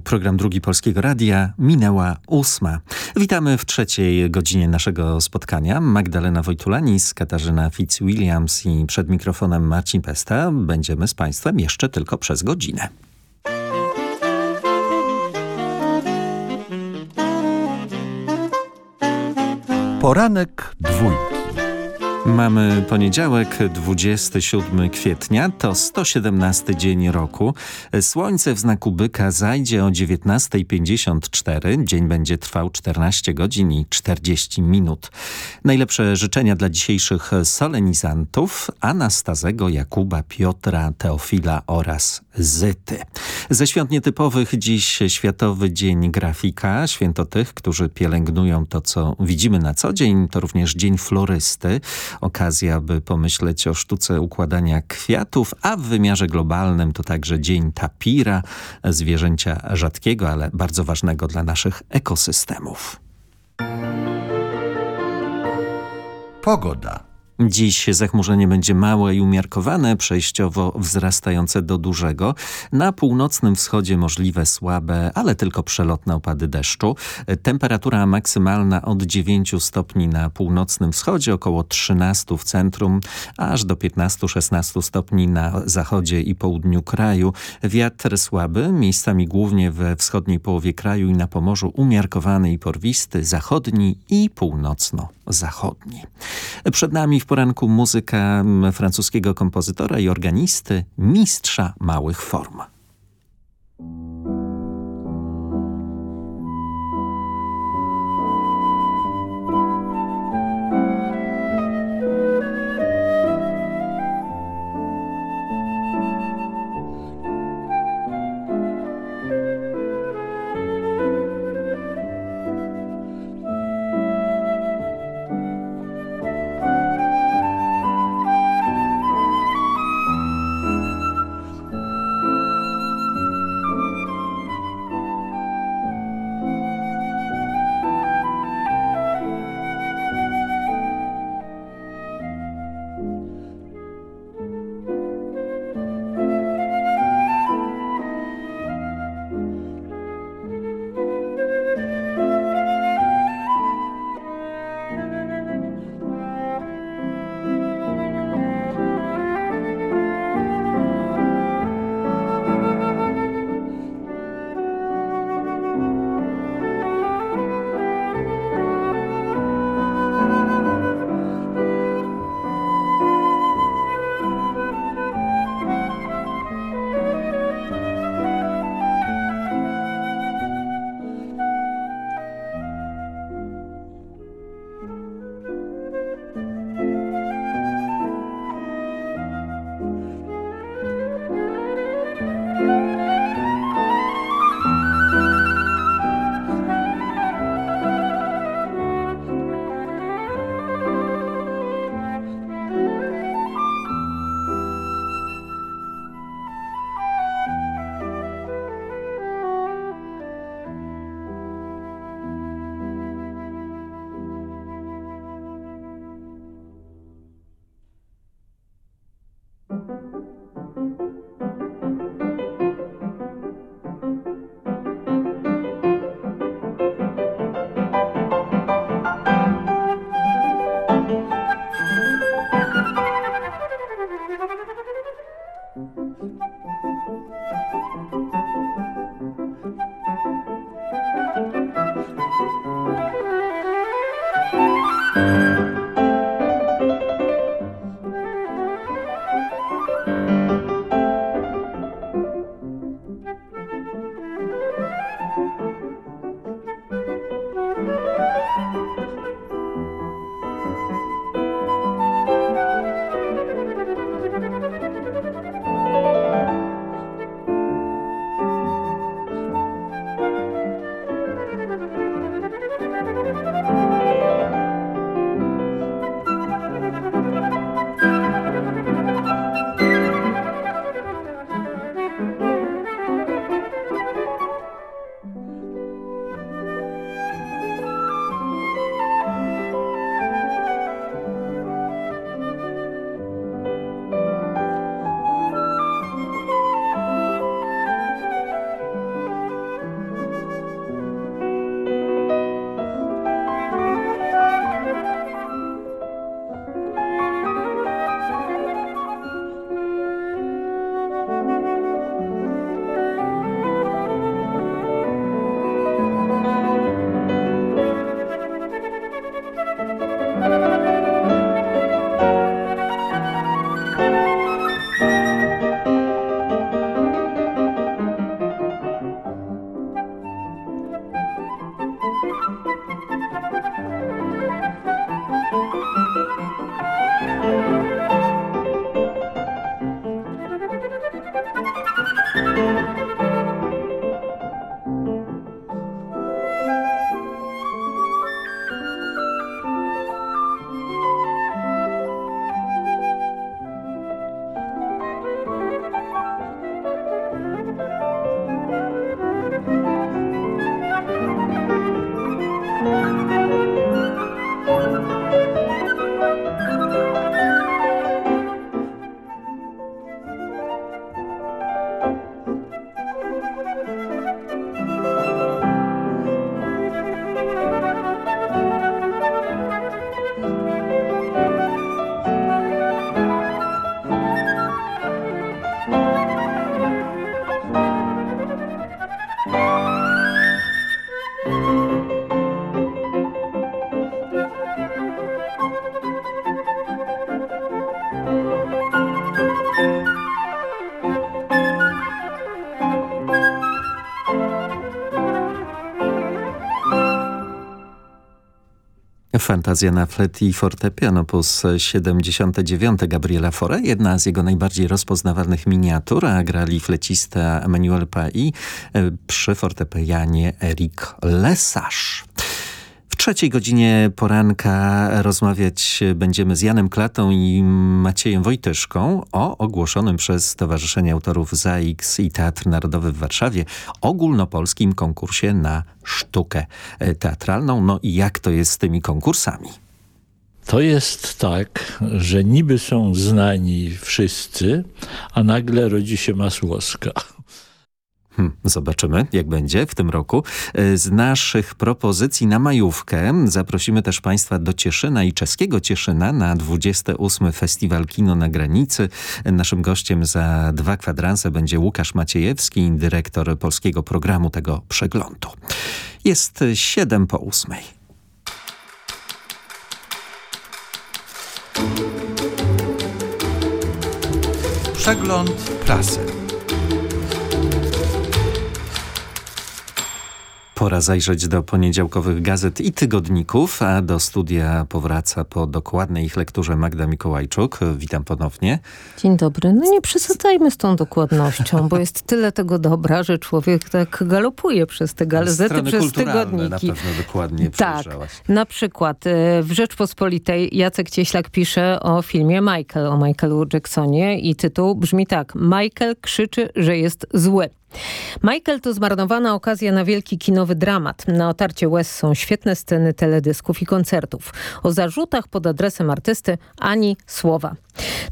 Program Drugi Polskiego Radia minęła ósma. Witamy w trzeciej godzinie naszego spotkania. Magdalena Wojtulanis, Katarzyna Fitzwilliams i przed mikrofonem Marcin Pesta. Będziemy z Państwem jeszcze tylko przez godzinę. Poranek dwójki. Mamy poniedziałek, 27 kwietnia, to 117 dzień roku. Słońce w znaku byka zajdzie o 19.54. Dzień będzie trwał 14 godzin i 40 minut. Najlepsze życzenia dla dzisiejszych solenizantów Anastazego, Jakuba, Piotra, Teofila oraz Zyty. Ze świąt nietypowych dziś Światowy Dzień Grafika, święto tych, którzy pielęgnują to, co widzimy na co dzień. To również Dzień Florysty okazja, by pomyśleć o sztuce układania kwiatów, a w wymiarze globalnym to także Dzień Tapira, zwierzęcia rzadkiego, ale bardzo ważnego dla naszych ekosystemów. Pogoda. Dziś zachmurzenie będzie małe i umiarkowane, przejściowo wzrastające do dużego. Na północnym wschodzie możliwe słabe, ale tylko przelotne opady deszczu. Temperatura maksymalna od 9 stopni na północnym wschodzie, około 13 w centrum, aż do 15-16 stopni na zachodzie i południu kraju. Wiatr słaby, miejscami głównie we wschodniej połowie kraju i na Pomorzu umiarkowany i porwisty, zachodni i północno-zachodni. Przed nami w poranku muzyka francuskiego kompozytora i organisty, mistrza małych form. Fantazja na flet i fortepian op. 79 Gabriela Fore, jedna z jego najbardziej rozpoznawalnych miniatur, a grali flecista Emmanuel Pai e, przy fortepianie Eric Lesage. Trzeciej godzinie poranka rozmawiać będziemy z Janem Klatą i Maciejem Wojtyszką o ogłoszonym przez Stowarzyszenie Autorów ZAIX i Teatr Narodowy w Warszawie ogólnopolskim konkursie na sztukę teatralną. No i jak to jest z tymi konkursami? To jest tak, że niby są znani wszyscy, a nagle rodzi się Masłowska. Hmm, zobaczymy, jak będzie w tym roku. E, z naszych propozycji na majówkę zaprosimy też Państwa do Cieszyna i czeskiego Cieszyna na 28. Festiwal Kino na Granicy. Naszym gościem za dwa kwadranse będzie Łukasz Maciejewski, dyrektor polskiego programu tego przeglądu. Jest 7 po 8. Przegląd prasy. Pora zajrzeć do poniedziałkowych gazet i tygodników, a do studia powraca po dokładnej ich lekturze Magda Mikołajczuk. Witam ponownie. Dzień dobry. No nie przesadzajmy z tą dokładnością, bo jest tyle tego dobra, że człowiek tak galopuje przez te gazety, Strony przez tygodniki. na pewno dokładnie Tak, na przykład e, w Rzeczpospolitej Jacek Cieślak pisze o filmie Michael, o Michaelu Jacksonie i tytuł brzmi tak. Michael krzyczy, że jest zły. Michael to zmarnowana okazja na wielki kinowy dramat. Na otarcie łez są świetne sceny teledysków i koncertów. O zarzutach pod adresem artysty ani słowa.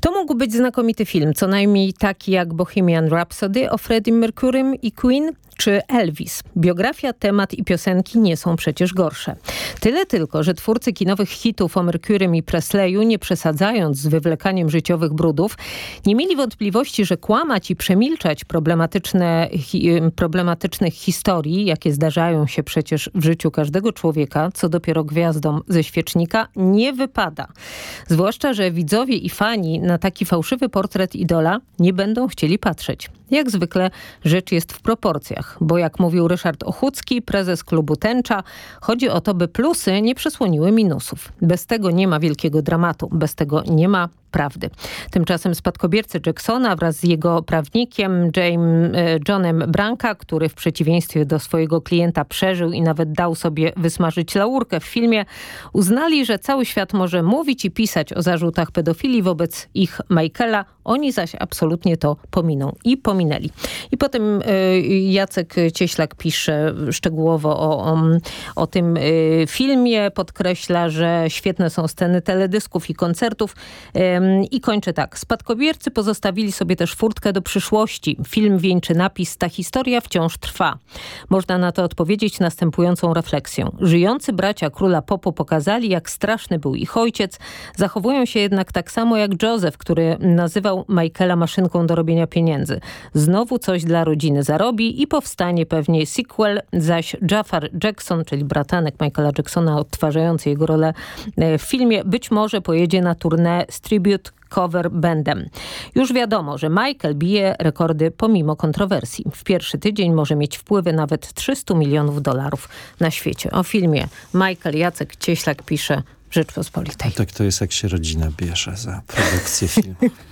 To mógł być znakomity film, co najmniej taki jak Bohemian Rhapsody o Freddie Mercurym i Queen, czy Elvis. Biografia, temat i piosenki nie są przecież gorsze. Tyle tylko, że twórcy kinowych hitów o Mercurym i Presleyu, nie przesadzając z wywlekaniem życiowych brudów, nie mieli wątpliwości, że kłamać i przemilczać problematyczne, hi, problematycznych historii, jakie zdarzają się przecież w życiu każdego człowieka, co dopiero gwiazdom ze świecznika, nie wypada. Zwłaszcza, że widzowie i fani na taki fałszywy portret idola nie będą chcieli patrzeć. Jak zwykle rzecz jest w proporcjach, bo jak mówił Ryszard Ochucki, prezes klubu Tęcza, chodzi o to, by plusy nie przesłoniły minusów. Bez tego nie ma wielkiego dramatu, bez tego nie ma prawdy. Tymczasem spadkobiercy Jacksona wraz z jego prawnikiem James, e, Johnem Branka, który w przeciwieństwie do swojego klienta przeżył i nawet dał sobie wysmażyć laurkę w filmie, uznali, że cały świat może mówić i pisać o zarzutach pedofilii wobec ich Michaela, oni zaś absolutnie to pominą i pominęli. I potem e, Jacek Cieślak pisze szczegółowo o, o, o tym e, filmie, podkreśla, że świetne są sceny teledysków i koncertów, i kończę tak. Spadkobiercy pozostawili sobie też furtkę do przyszłości. Film wieńczy napis Ta historia wciąż trwa. Można na to odpowiedzieć następującą refleksją. Żyjący bracia króla Popo pokazali, jak straszny był ich ojciec. Zachowują się jednak tak samo jak Joseph, który nazywał Michaela maszynką do robienia pieniędzy. Znowu coś dla rodziny zarobi i powstanie pewnie sequel, zaś Jafar Jackson, czyli bratanek Michaela Jacksona odtwarzający jego rolę e, w filmie, być może pojedzie na tournée z tribute cover bandem. Już wiadomo, że Michael bije rekordy pomimo kontrowersji. W pierwszy tydzień może mieć wpływy nawet 300 milionów dolarów na świecie. O filmie Michael Jacek Cieślak pisze w Rzeczpospolitej. No tak to jest jak się rodzina bierze za produkcję filmu.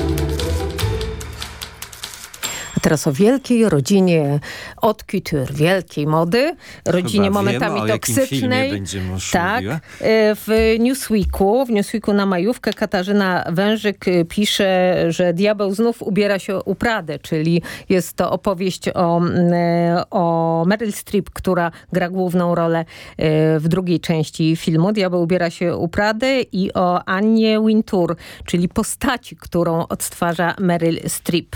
teraz o wielkiej rodzinie od couture, wielkiej mody, rodzinie Chyba momentami wiem, toksycznej. tak. E, w Newsweeku, w Newsweeku na majówkę Katarzyna Wężyk e, pisze, że diabeł znów ubiera się u Pradę, czyli jest to opowieść o, e, o Meryl Streep, która gra główną rolę w drugiej części filmu. Diabeł ubiera się u Pradę i o Annie Wintour, czyli postaci, którą odtwarza Meryl Streep.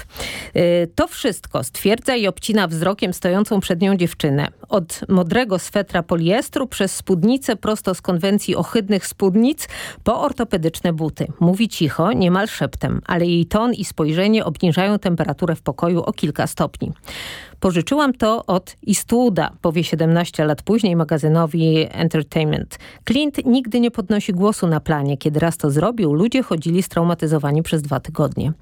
To wszystko stwierdza i obcina wzrokiem stojącą przed nią dziewczynę. Od modrego swetra poliestru przez spódnicę prosto z konwencji ohydnych spódnic po ortopedyczne buty. Mówi cicho, niemal szeptem, ale jej ton i spojrzenie obniżają temperaturę w pokoju o kilka stopni. Pożyczyłam to od Eastwooda, powie 17 lat później magazynowi Entertainment. Clint nigdy nie podnosi głosu na planie. Kiedy raz to zrobił, ludzie chodzili straumatyzowani przez dwa tygodnie.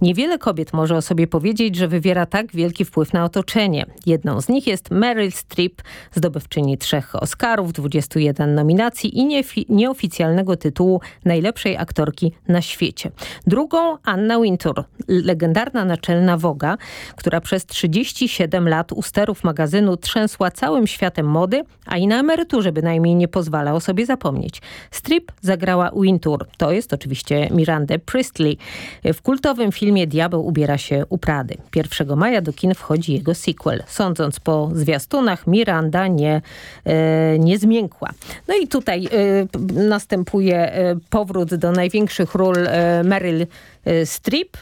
Niewiele kobiet może o sobie powiedzieć, że wywiera tak wielki wpływ na otoczenie. Jedną z nich jest Meryl Streep, zdobywczyni trzech Oscarów, 21 nominacji i nieoficjalnego tytułu najlepszej aktorki na świecie. Drugą Anna Wintour, legendarna naczelna Woga, która przez 37 lat u sterów magazynu trzęsła całym światem mody, a i na emeryturze bynajmniej nie pozwala o sobie zapomnieć. Strip zagrała Wintour, to jest oczywiście Miranda Priestley. W kultowym filmie Diabeł ubiera się u Prady. 1 maja do kin wchodzi jego sequel. Sądząc po zwiastunach, Miranda nie, e, nie zmiękła. No i tutaj e, następuje e, powrót do największych ról e, Meryl e, Streep.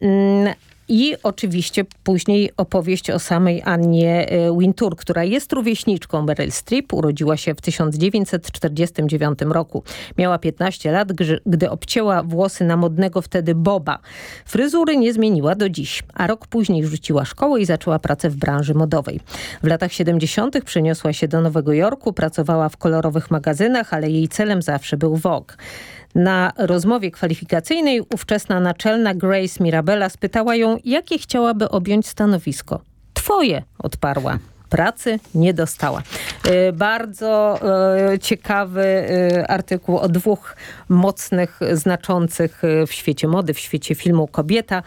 Mm, i oczywiście później opowieść o samej Annie e, Wintour, która jest rówieśniczką Meryl Streep. Urodziła się w 1949 roku. Miała 15 lat, gdy obcięła włosy na modnego wtedy Boba. Fryzury nie zmieniła do dziś, a rok później rzuciła szkołę i zaczęła pracę w branży modowej. W latach 70. przeniosła się do Nowego Jorku, pracowała w kolorowych magazynach, ale jej celem zawsze był Vogue. Na rozmowie kwalifikacyjnej ówczesna naczelna Grace Mirabella spytała ją, jakie chciałaby objąć stanowisko. Twoje, odparła pracy nie dostała. E, bardzo e, ciekawy e, artykuł o dwóch mocnych, znaczących w świecie mody, w świecie filmu kobieta,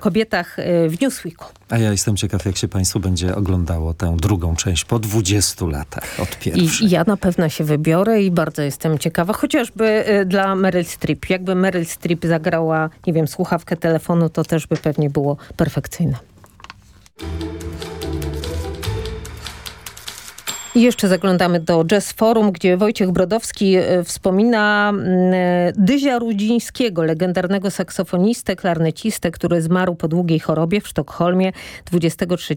kobietach w Newsweeku. A ja jestem ciekaw, jak się Państwu będzie oglądało tę drugą część po 20 latach od pierwszej. I ja na pewno się wybiorę i bardzo jestem ciekawa, chociażby dla Meryl Streep. Jakby Meryl Streep zagrała, nie wiem, słuchawkę telefonu, to też by pewnie było perfekcyjne. I jeszcze zaglądamy do Jazz Forum, gdzie Wojciech Brodowski e, wspomina mm, e, Dyzia Rudzińskiego, legendarnego saksofonistę, klarnecistę, który zmarł po długiej chorobie w Sztokholmie 23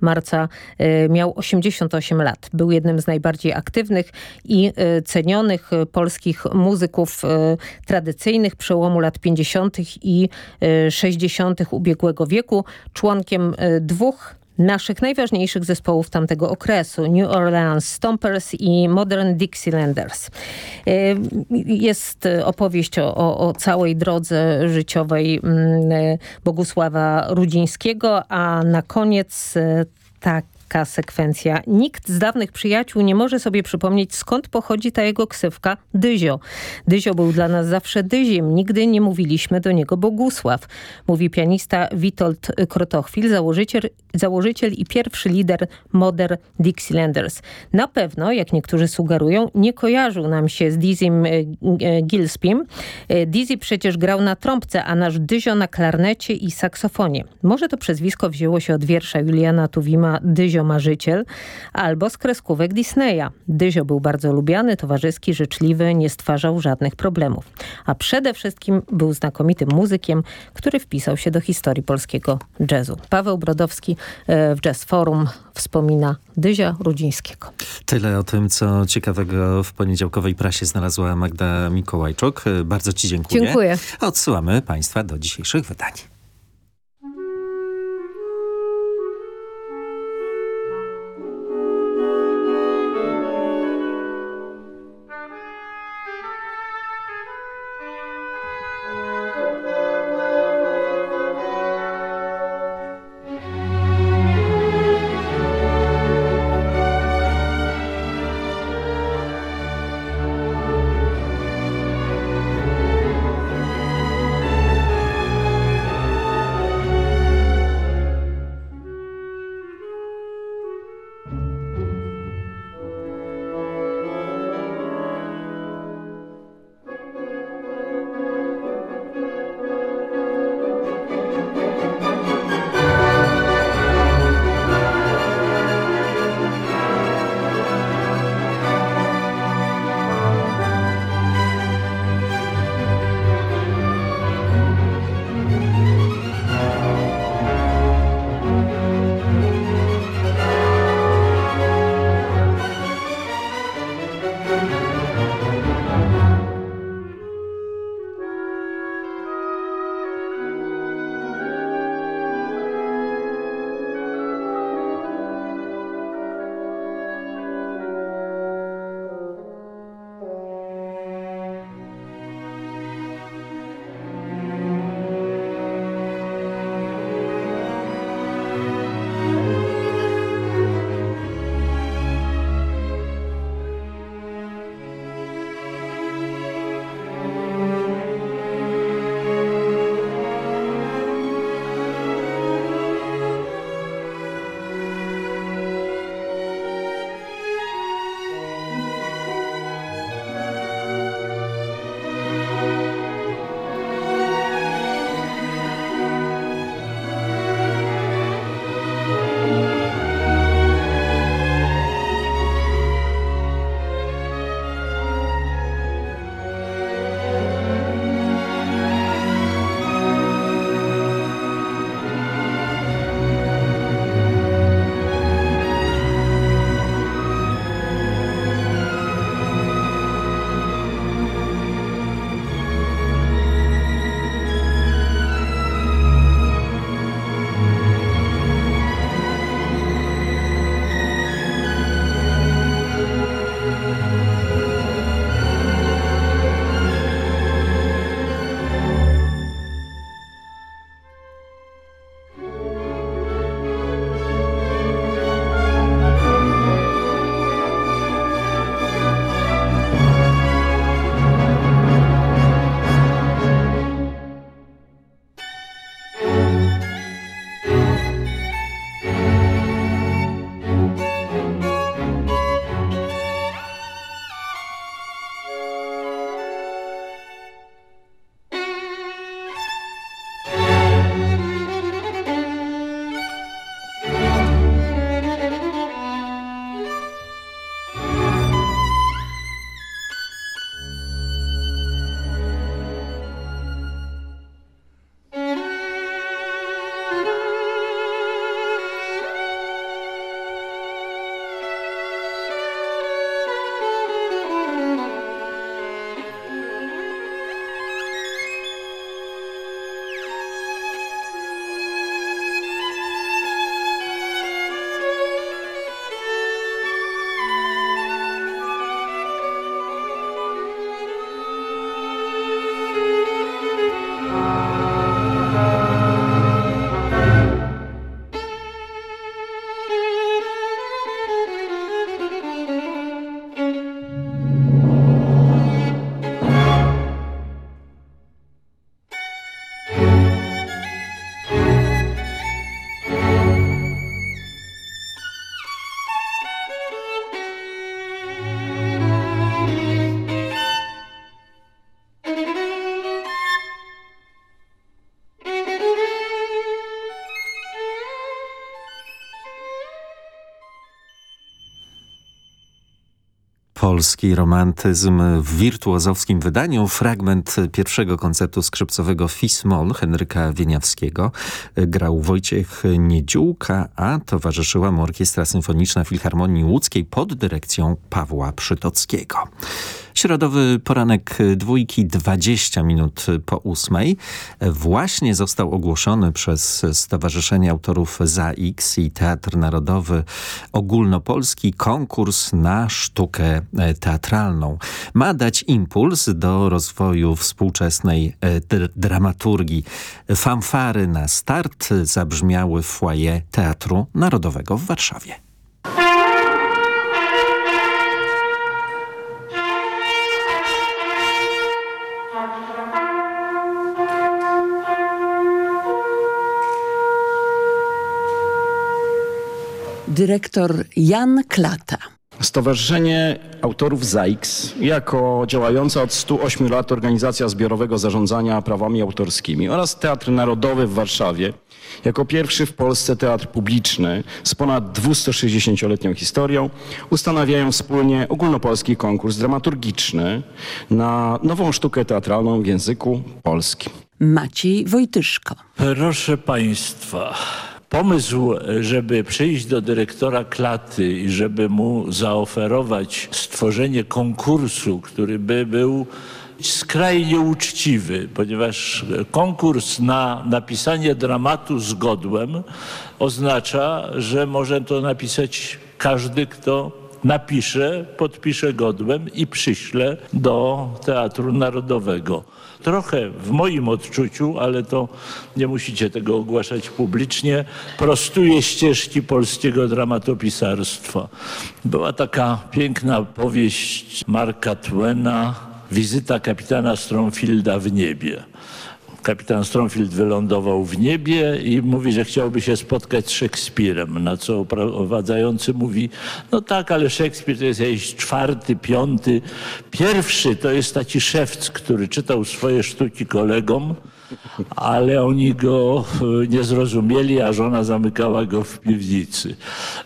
marca. E, miał 88 lat. Był jednym z najbardziej aktywnych i cenionych polskich muzyków tradycyjnych przełomu lat 50. i 60. ubiegłego wieku. Członkiem dwóch naszych najważniejszych zespołów tamtego okresu. New Orleans Stompers i Modern Dixielanders. Y, jest opowieść o, o, całej drodze życiowej mm, Bogusława Rudzińskiego, a na koniec y, tak sekwencja. Nikt z dawnych przyjaciół nie może sobie przypomnieć, skąd pochodzi ta jego ksywka Dyzio. Dyzio był dla nas zawsze Dyziem. Nigdy nie mówiliśmy do niego Bogusław. Mówi pianista Witold Krotochwil, założyciel, założyciel i pierwszy lider Modern Dixielanders. Na pewno, jak niektórzy sugerują, nie kojarzył nam się z Dizim e, e, Gillespiem. E, Dizzy przecież grał na trąbce, a nasz Dyzio na klarnecie i saksofonie. Może to przezwisko wzięło się od wiersza Juliana Tuwima Dyzio Dyzio Marzyciel albo z kreskówek Disneya. Dyzio był bardzo lubiany, towarzyski, życzliwy, nie stwarzał żadnych problemów. A przede wszystkim był znakomitym muzykiem, który wpisał się do historii polskiego jazzu. Paweł Brodowski e, w Jazz Forum wspomina Dyzia Rudzińskiego. Tyle o tym, co ciekawego w poniedziałkowej prasie znalazła Magda Mikołajczuk. Bardzo Ci dziękuję. Dziękuję. Odsyłamy Państwa do dzisiejszych wydań. Polski romantyzm w wirtuozowskim wydaniu. Fragment pierwszego koncertu skrzypcowego Fismol Henryka Wieniawskiego. Grał Wojciech Niedziółka, a towarzyszyła mu Orkiestra Symfoniczna Filharmonii Łódzkiej pod dyrekcją Pawła Przytockiego. Środowy poranek dwójki 20 minut po ósmej właśnie został ogłoszony przez Stowarzyszenie Autorów ZAX i Teatr Narodowy Ogólnopolski konkurs na sztukę teatralną. Ma dać impuls do rozwoju współczesnej dramaturgii. Fanfary na start zabrzmiały w foyer Teatru Narodowego w Warszawie. Dyrektor Jan Klata. Stowarzyszenie Autorów ZAIKS jako działająca od 108 lat organizacja zbiorowego zarządzania prawami autorskimi oraz Teatr Narodowy w Warszawie jako pierwszy w Polsce teatr publiczny z ponad 260-letnią historią ustanawiają wspólnie ogólnopolski konkurs dramaturgiczny na nową sztukę teatralną w języku polskim. Maciej Wojtyszko. Proszę Państwa, Pomysł, żeby przyjść do dyrektora klaty i żeby mu zaoferować stworzenie konkursu, który by był skrajnie uczciwy, ponieważ konkurs na napisanie dramatu z godłem oznacza, że może to napisać każdy, kto napisze, podpisze godłem i przyśle do Teatru Narodowego trochę w moim odczuciu, ale to nie musicie tego ogłaszać publicznie, prostuje ścieżki polskiego dramatopisarstwa. Była taka piękna powieść Marka Twena, Wizyta kapitana Stromfielda w niebie kapitan Stromfield wylądował w niebie i mówi, że chciałby się spotkać z Szekspirem, na co oprowadzający mówi, no tak, ale Szekspir to jest jakiś czwarty, piąty. Pierwszy to jest taki szewc, który czytał swoje sztuki kolegom, ale oni go e, nie zrozumieli, a żona zamykała go w piwnicy.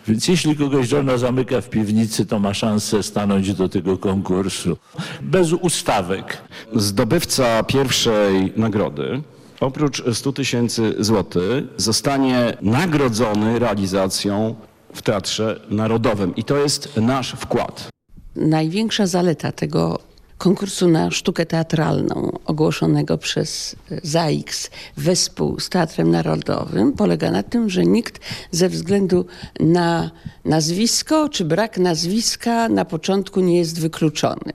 Więc jeśli kogoś żona zamyka w piwnicy, to ma szansę stanąć do tego konkursu. Bez ustawek. Zdobywca pierwszej nagrody oprócz 100 tysięcy złotych zostanie nagrodzony realizacją w Teatrze Narodowym. I to jest nasz wkład. Największa zaleta tego konkursu na sztukę teatralną ogłoszonego przez ZAIKS wespół z Teatrem Narodowym polega na tym, że nikt ze względu na nazwisko czy brak nazwiska na początku nie jest wykluczony.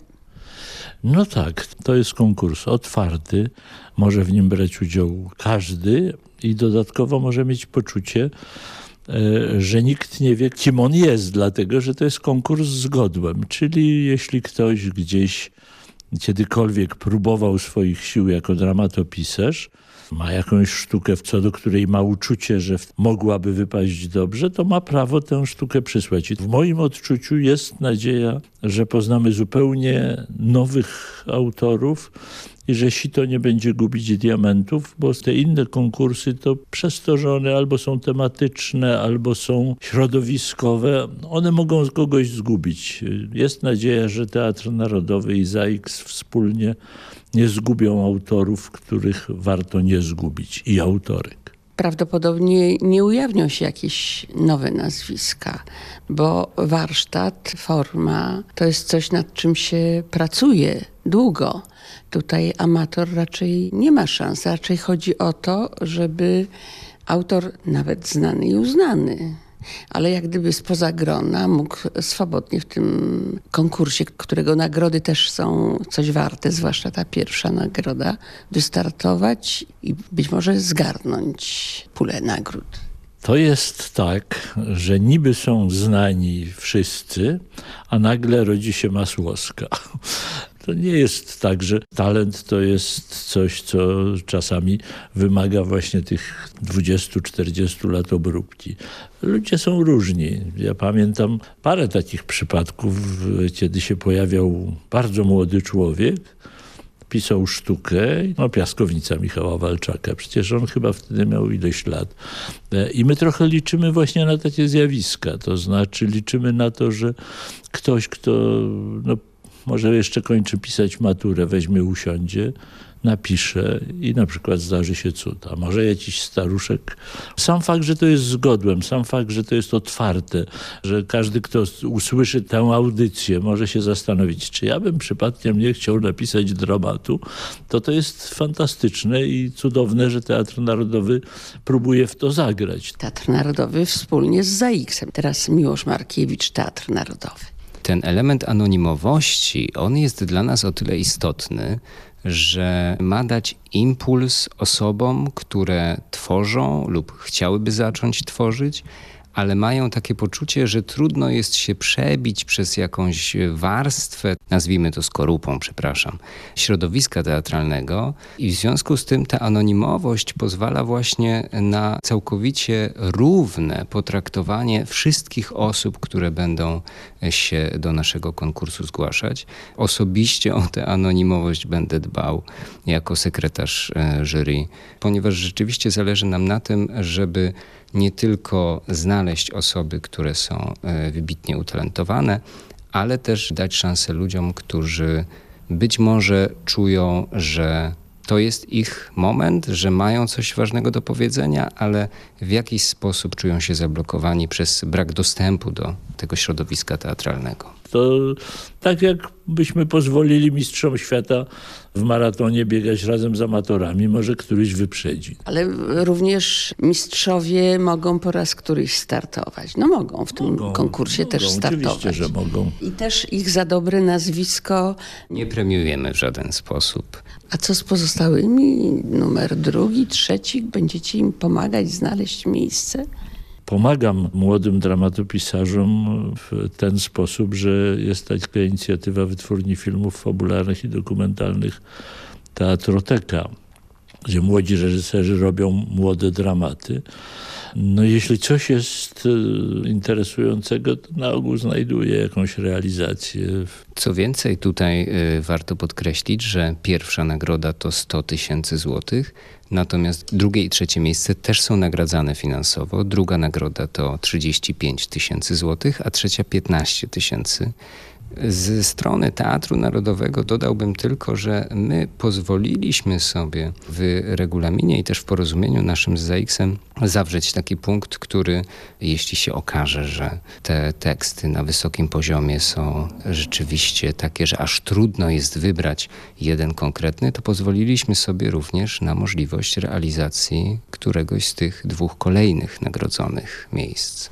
No tak, to jest konkurs otwarty, może w nim brać udział każdy i dodatkowo może mieć poczucie, e, że nikt nie wie, kim on jest, dlatego że to jest konkurs z godłem. Czyli jeśli ktoś gdzieś kiedykolwiek próbował swoich sił jako dramatopisarz, ma jakąś sztukę, co do której ma uczucie, że mogłaby wypaść dobrze, to ma prawo tę sztukę przysłać. I w moim odczuciu jest nadzieja, że poznamy zupełnie nowych autorów, i że sito nie będzie gubić diamentów, bo te inne konkursy to przez to, że one albo są tematyczne, albo są środowiskowe, one mogą kogoś zgubić. Jest nadzieja, że Teatr Narodowy i ZAIKS wspólnie nie zgubią autorów, których warto nie zgubić i autorek prawdopodobnie nie ujawnią się jakieś nowe nazwiska, bo warsztat, forma to jest coś, nad czym się pracuje długo. Tutaj amator raczej nie ma szans. Raczej chodzi o to, żeby autor, nawet znany i uznany, ale jak gdyby spoza grona mógł swobodnie w tym konkursie, którego nagrody też są coś warte, zwłaszcza ta pierwsza nagroda, wystartować i być może zgarnąć pulę nagród. To jest tak, że niby są znani wszyscy, a nagle rodzi się masłoska. To nie jest tak, że talent to jest coś, co czasami wymaga właśnie tych 20-40 lat obróbki. Ludzie są różni. Ja pamiętam parę takich przypadków, kiedy się pojawiał bardzo młody człowiek, pisał sztukę, no Piaskownica Michała Walczaka, przecież on chyba wtedy miał ileś lat. E, I my trochę liczymy właśnie na takie zjawiska, to znaczy liczymy na to, że ktoś, kto no, może jeszcze kończy pisać maturę, weźmie, usiądzie, napisze i na przykład zdarzy się cud. A może jakiś staruszek. Sam fakt, że to jest zgodłem, sam fakt, że to jest otwarte, że każdy, kto usłyszy tę audycję, może się zastanowić, czy ja bym przypadkiem nie chciał napisać dramatu, to to jest fantastyczne i cudowne, że Teatr Narodowy próbuje w to zagrać. Teatr Narodowy wspólnie z ZAIKS-em. Teraz Miłosz Markiewicz, Teatr Narodowy. Ten element anonimowości, on jest dla nas o tyle istotny, że ma dać impuls osobom, które tworzą lub chciałyby zacząć tworzyć, ale mają takie poczucie, że trudno jest się przebić przez jakąś warstwę, nazwijmy to skorupą, przepraszam, środowiska teatralnego i w związku z tym ta anonimowość pozwala właśnie na całkowicie równe potraktowanie wszystkich osób, które będą się do naszego konkursu zgłaszać. Osobiście o tę anonimowość będę dbał jako sekretarz e, jury, ponieważ rzeczywiście zależy nam na tym, żeby nie tylko znaleźć osoby, które są e, wybitnie utalentowane, ale też dać szansę ludziom, którzy być może czują, że to jest ich moment, że mają coś ważnego do powiedzenia, ale w jakiś sposób czują się zablokowani przez brak dostępu do tego środowiska teatralnego. To tak jakbyśmy pozwolili mistrzom świata w maratonie biegać razem z amatorami, może któryś wyprzedzi. Ale również mistrzowie mogą po raz któryś startować. No mogą w tym mogą, konkursie mogą, też startować. Oczywiście, że mogą. I też ich za dobre nazwisko... Nie premiujemy w żaden sposób. A co z pozostałymi? Numer drugi, trzeci? Będziecie im pomagać znaleźć miejsce? pomagam młodym dramatopisarzom w ten sposób, że jest taka inicjatywa wytwórni filmów fabularnych i dokumentalnych Teatroteka, gdzie młodzi reżyserzy robią młode dramaty. No jeśli coś jest e, interesującego, to na ogół znajduje jakąś realizację. Co więcej, tutaj y, warto podkreślić, że pierwsza nagroda to 100 tysięcy złotych, natomiast drugie i trzecie miejsce też są nagradzane finansowo. Druga nagroda to 35 tysięcy złotych, a trzecia 15 tysięcy ze strony Teatru Narodowego dodałbym tylko, że my pozwoliliśmy sobie w regulaminie i też w porozumieniu naszym z ZAX-em zawrzeć taki punkt, który jeśli się okaże, że te teksty na wysokim poziomie są rzeczywiście takie, że aż trudno jest wybrać jeden konkretny, to pozwoliliśmy sobie również na możliwość realizacji któregoś z tych dwóch kolejnych nagrodzonych miejsc.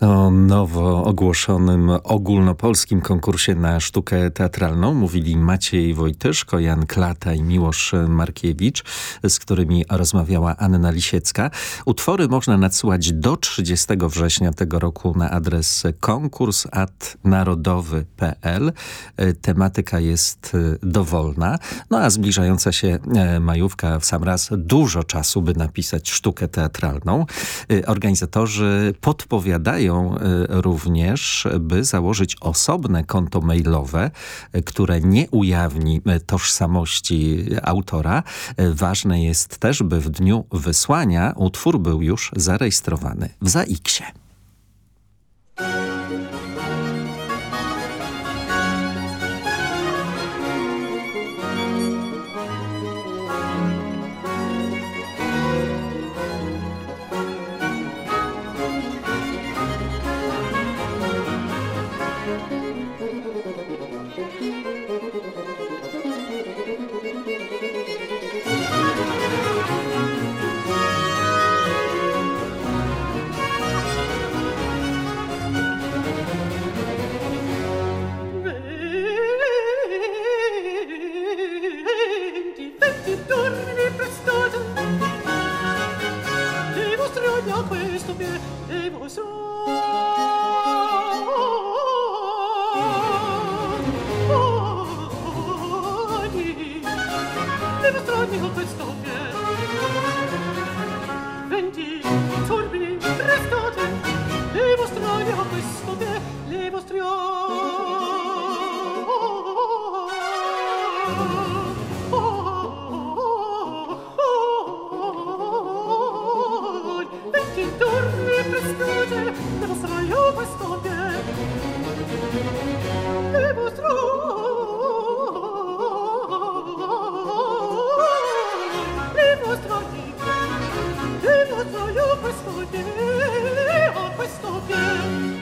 O nowo ogłoszonym ogólnopolskim konkursie na sztukę teatralną mówili Maciej Wojtyszko, Jan Klata i Miłosz Markiewicz, z którymi rozmawiała Anna Lisiecka. Utwory można nadsyłać do 30 września tego roku na adres konkursatnarodowy.pl. Tematyka jest dowolna, no a zbliżająca się e, majówka w sam raz dużo czasu, by napisać sztukę teatralną. E, organizatorzy podpowiadają E, również, by założyć osobne konto mailowe, e, które nie ujawni e, tożsamości autora. Ważne jest też, by w dniu wysłania utwór był już zarejestrowany w ZAIKS-ie. que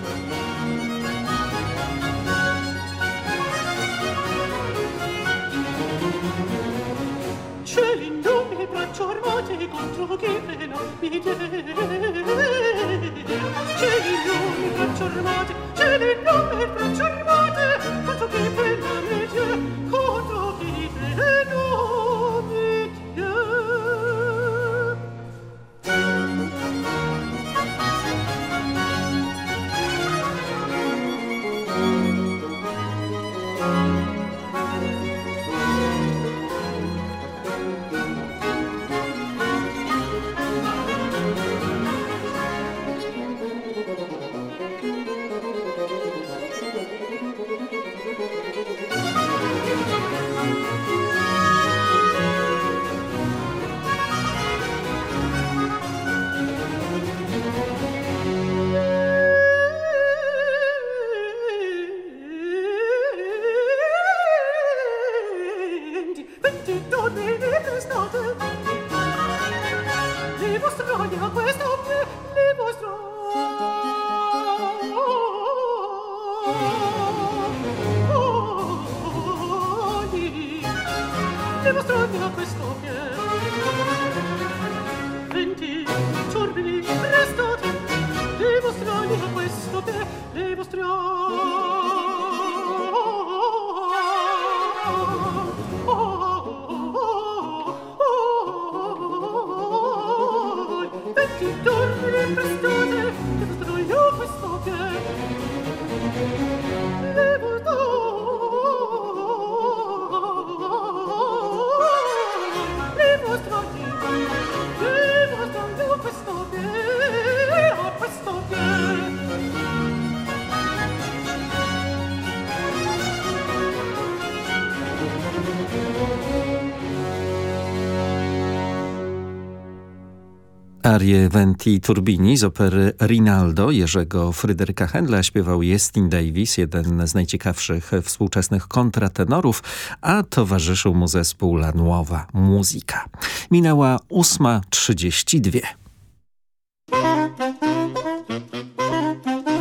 Arię Venti Turbini z opery Rinaldo Jerzego Fryderyka Händla śpiewał Jestin Davis, jeden z najciekawszych współczesnych kontratenorów, a towarzyszył mu zespół Lanuowa Muzyka. Minęła 8.32.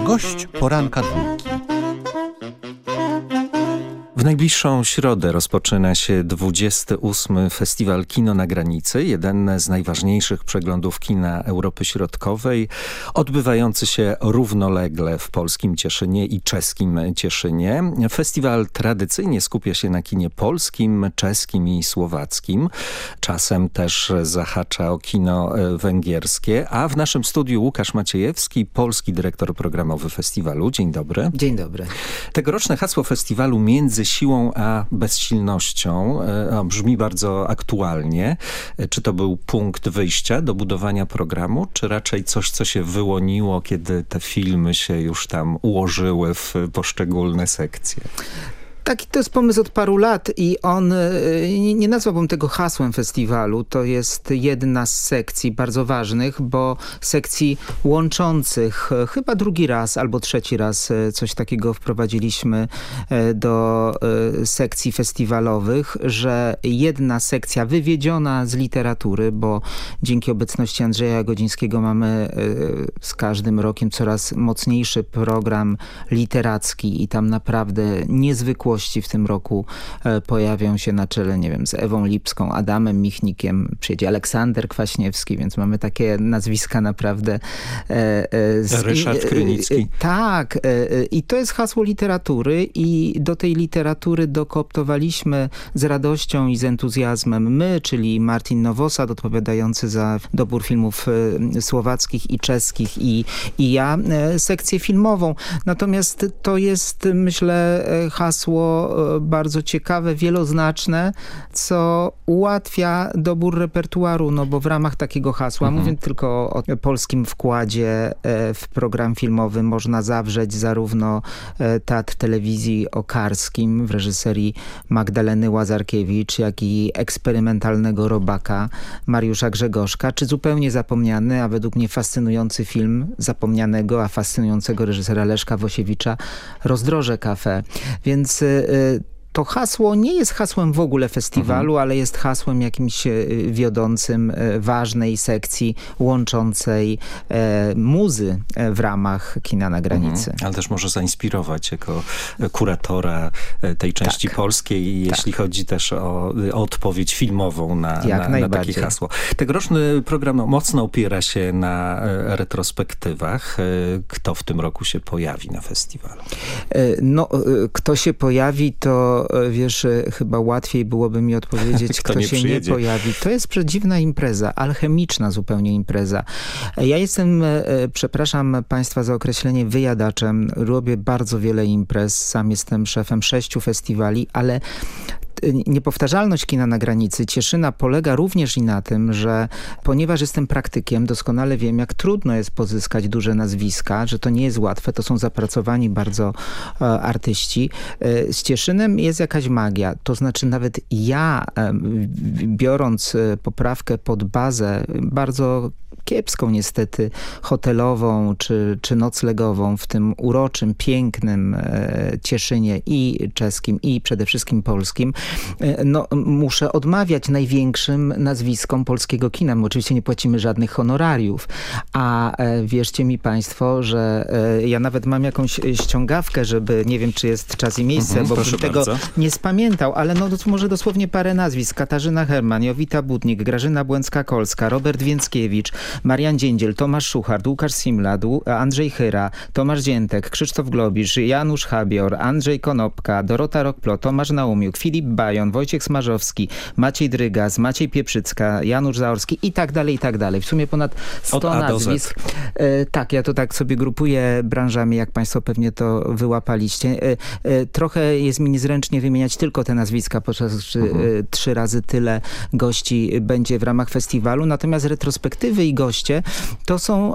Gość poranka dwójki. W najbliższą środę rozpoczyna się 28. Festiwal Kino na Granicy, jeden z najważniejszych przeglądów kina Europy Środkowej, odbywający się równolegle w polskim Cieszynie i czeskim Cieszynie. Festiwal tradycyjnie skupia się na kinie polskim, czeskim i słowackim. Czasem też zahacza o kino e, węgierskie, a w naszym studiu Łukasz Maciejewski, polski dyrektor programowy festiwalu. Dzień dobry. Dzień dobry. Tegoroczne hasło festiwalu między siłą a bezsilnością e, brzmi bardzo aktualnie. E, czy to był punkt wyjścia do budowania programu, czy raczej coś, co się wyłoniło, kiedy te filmy się już tam ułożyły w poszczególne sekcje? Taki to jest pomysł od paru lat i on, e, nie nazwałbym tego hasłem festiwalu, to jest jedna z sekcji bardzo ważnych, bo sekcji łączących, e, chyba drugi raz albo trzeci raz e, coś takiego wprowadziliśmy do sekcji festiwalowych, że jedna sekcja wywiedziona z literatury, bo dzięki obecności Andrzeja Godzińskiego mamy z każdym rokiem coraz mocniejszy program literacki i tam naprawdę niezwykłości w tym roku e, pojawią się na czele, nie wiem, z Ewą Lipską, Adamem Michnikiem, przyjedzie Aleksander Kwaśniewski, więc mamy takie nazwiska naprawdę... E, e, Ryszard Krynicki. tak, i to jest hasło literatury i do tej literatury dokooptowaliśmy z radością i z entuzjazmem my, czyli Martin Nowosad, odpowiadający za dobór filmów słowackich i czeskich i, i ja, sekcję filmową. Natomiast to jest, myślę, hasło E, bardzo ciekawe, wieloznaczne, co ułatwia dobór repertuaru, no bo w ramach takiego hasła, mhm. mówię tylko o polskim wkładzie e, w program filmowy, można zawrzeć zarówno e, teatr telewizji okarskim w reżyserii Magdaleny Łazarkiewicz, jak i eksperymentalnego robaka Mariusza Grzegorzka, czy zupełnie zapomniany, a według mnie fascynujący film zapomnianego, a fascynującego reżysera Leszka Wosiewicza Rozdroże Cafe. Więc Y, to hasło nie jest hasłem w ogóle festiwalu, mhm. ale jest hasłem jakimś e, wiodącym e, ważnej sekcji łączącej e, muzy w ramach kina na granicy. Mhm. Ale też może zainspirować jako kuratora tej części tak. polskiej, tak. jeśli chodzi też o, o odpowiedź filmową na, na, na, takie hasło. Tegoroczny program mocno opiera się na retrospektywach. Kto w tym roku się pojawi na festiwalu? No, kto się pojawi, to wiesz, chyba łatwiej byłoby mi odpowiedzieć, kto, kto nie się przyjedzie. nie pojawi. To jest przedziwna impreza, alchemiczna zupełnie impreza. Ja jestem, e, przepraszam państwa za określenie, wyjadaczem. Robię bardzo wiele imprez. Sam jestem szefem sześciu festiwali, ale niepowtarzalność kina na granicy Cieszyna polega również i na tym, że ponieważ jestem praktykiem, doskonale wiem, jak trudno jest pozyskać duże nazwiska, że to nie jest łatwe, to są zapracowani bardzo e, artyści. E, z Cieszynem jest jakaś magia, to znaczy nawet ja, e, biorąc e, poprawkę pod bazę, bardzo kiepską niestety hotelową czy, czy noclegową w tym uroczym, pięknym e, Cieszynie i czeskim i przede wszystkim polskim, no, muszę odmawiać największym nazwiskom polskiego kina. My oczywiście nie płacimy żadnych honorariów, a wierzcie mi państwo, że ja nawet mam jakąś ściągawkę, żeby, nie wiem czy jest czas i miejsce, mhm, bo bym tego nie spamiętał, ale no może dosłownie parę nazwisk. Katarzyna Herman, Jowita Budnik, Grażyna Błęcka-Kolska, Robert Więckiewicz, Marian Dziędziel, Tomasz Szuchard, Łukasz Simlad, Andrzej Chyra, Tomasz Dziętek, Krzysztof Globisz, Janusz Habior, Andrzej Konopka, Dorota Rokplo, Tomasz Naumiuk, Filip Bajon, Wojciech Smarzowski, Maciej Drygas, Maciej Pieprzycka, Janusz Zaorski i tak dalej, i tak dalej. W sumie ponad 100 nazwisk. E, tak, ja to tak sobie grupuję branżami, jak państwo pewnie to wyłapaliście. E, e, trochę jest mi niezręcznie wymieniać tylko te nazwiska, podczas uh mhm. -huh. trzy razy tyle gości będzie w ramach festiwalu. Natomiast retrospektywy i goście to są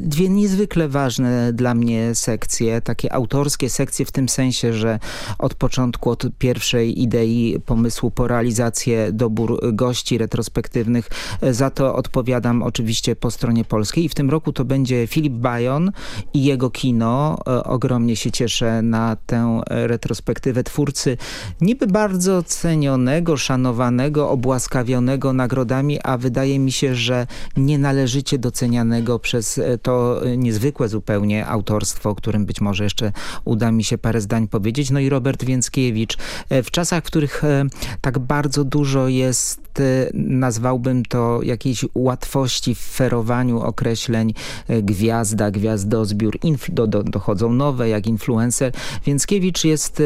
dwie niezwykle ważne dla mnie sekcje, takie autorskie sekcje w tym sensie, że od początku, od pierwszej idei, pomysłu po realizację, dobór gości retrospektywnych, za to odpowiadam oczywiście po stronie polskiej i w tym roku to będzie Filip Bajon i jego kino. Ogromnie się cieszę na tę retrospektywę twórcy niby bardzo cenionego, szanowanego, obłaskawionego nagrodami, a wydaje mi się, że nienależycie docenianego przez to niezwykłe zupełnie autorstwo, o którym być może jeszcze uda mi się parę zdań powiedzieć. No i Robert Więckiewicz. E, w czasach, w których e, tak bardzo dużo jest nazwałbym to jakiejś łatwości w ferowaniu określeń e, gwiazda, gwiazdozbiór, do, do, dochodzą nowe jak influencer. Więckiewicz jest e,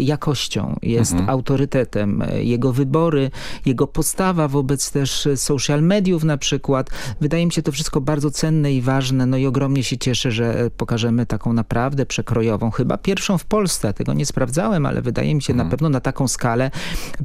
jakością, jest mhm. autorytetem. Jego wybory, jego postawa wobec też social mediów na przykład. Wydaje mi się to wszystko bardzo cenne i ważne. No i ogromnie się cieszę, że pokażemy taką naprawdę przekrojową, chyba pierwszą w Polsce. Tego nie sprawdzałem, ale wydaje mi się mhm. na pewno na taką skalę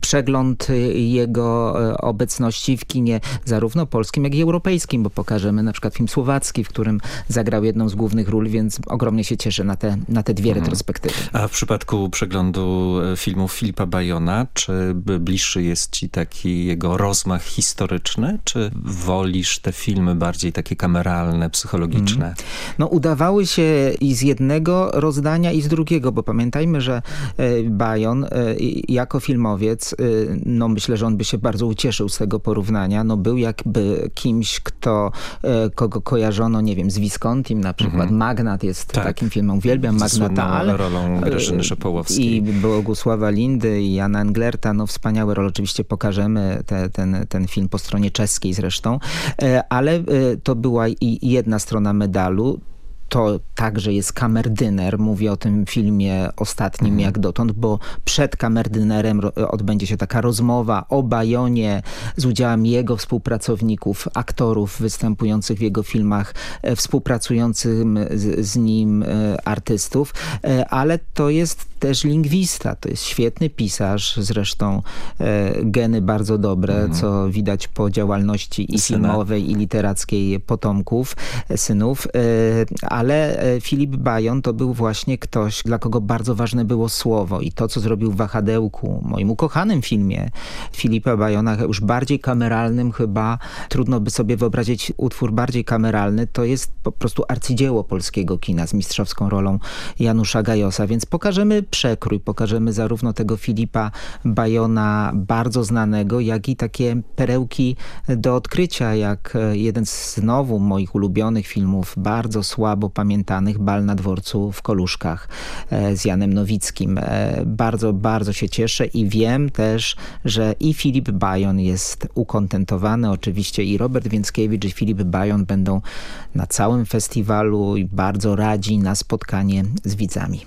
przegląd jego obecności w kinie zarówno polskim, jak i europejskim, bo pokażemy na przykład film słowacki, w którym zagrał jedną z głównych ról, więc ogromnie się cieszę na te, na te dwie mhm. retrospektywy. A w przypadku przeglądu e, filmów Filipa Bajona, czy bliższy jest ci taki jego rozmach historyczny, czy wolisz te filmy bardziej takie kameralne, psychologiczne? Mhm. No udawały się i z jednego rozdania i z drugiego, bo pamiętajmy, że e, Bajon e, jako filmowiec, no myślę, że on by się bardzo ucieszył z tego porównania. No był jakby kimś, kto, e, kogo kojarzono, nie wiem, z Viscontim na przykład. Mhm. Magnat jest tak. takim filmem. Uwielbiam Magnata, ale... rolą Grażyny Szopołowskiej. I Bogusława Lindy i Jana Englerta. No wspaniałe role. Oczywiście pokażemy te, ten, ten film po stronie czeskiej zresztą. E, ale e, to była i jedna strona medalu to także jest kamerdyner. Mówię o tym filmie ostatnim mhm. jak dotąd, bo przed kamerdynerem odbędzie się taka rozmowa o Bajonie z udziałem jego współpracowników, aktorów występujących w jego filmach, e, współpracujących z, z nim e, artystów, e, ale to jest też lingwista, to jest świetny pisarz, zresztą geny bardzo dobre, mhm. co widać po działalności i Syna. filmowej, i literackiej potomków, synów, ale e, Filip Bajon to był właśnie ktoś, dla kogo bardzo ważne było słowo i to, co zrobił w Wahadełku, moim ukochanym filmie Filipa Bajona, już bardziej kameralnym chyba, trudno by sobie wyobrazić utwór bardziej kameralny, to jest po prostu arcydzieło polskiego kina z mistrzowską rolą Janusza Gajosa, więc pokażemy przekrój, pokażemy zarówno tego Filipa Bajona bardzo znanego, jak i takie perełki do odkrycia, jak e, jeden z znowu moich ulubionych filmów, bardzo słabo słabo pamiętanych Bal na dworcu w Koluszkach e, z Janem Nowickim. E, bardzo, bardzo się cieszę i wiem też, że i Filip Bajon jest ukontentowany. Oczywiście i Robert Więckiewicz i Filip Bajon będą na całym festiwalu i bardzo radzi na spotkanie z widzami.